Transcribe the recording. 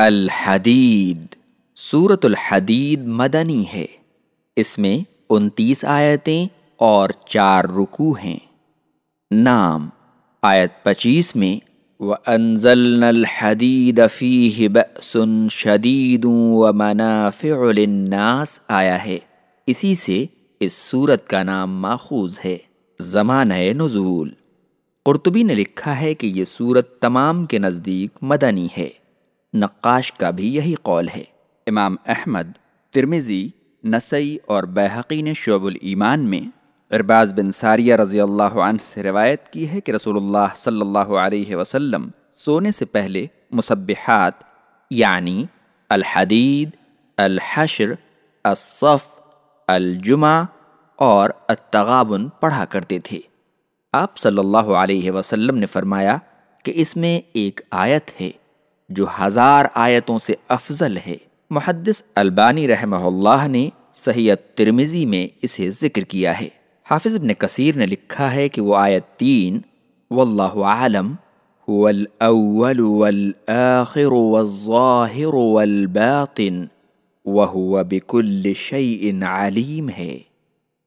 الحدید۔ سورت الحدید مدنی ہے۔ اس میں انتیس آیتیں اور چار رکو ہیں۔ نام آیت پچیس میں وَأَنزَلْنَا الْحَدِيدَ فِيهِ بَأْسٌ شَدِيدٌ وَمَنَافِعُ لِلنَّاسِ۔ آیا ہے۔ اسی سے اس سورت کا نام ماخوذ ہے۔ زمانہ نزول۔ قرطبی نے لکھا ہے کہ یہ سورت تمام کے نزدیک مدنی ہے۔ نقاش کا بھی یہی قول ہے۔ امام احمد ترمیزی نسئی اور بحقی نے شعب الایمان میں ارباز بن ساریہ رضی اللہ عنہ سے روایت کی ہے کہ رسول اللہ صلی اللہ علیہ وسلم سونے سے پہلے مصبحات یعنی الحدید، الحشر، الصف، الجمعہ اور التغابن پڑھا کرتے تھے۔ آپ صلی اللہ علیہ وسلم نے فرمایا کہ اس میں ایک آیت ہے۔ جو ہزار آیتوں سے افضل ہے۔ محدث البانی رحمہ اللہ نے صحیحت ترمزی میں اسے ذکر کیا ہے۔ حافظ ابن کثیر نے لکھا ہے کہ وہ آیت تین، واللہ عالم هو الاول والآخر والظاہر والباطن وهو بكل شيء علیم ہے۔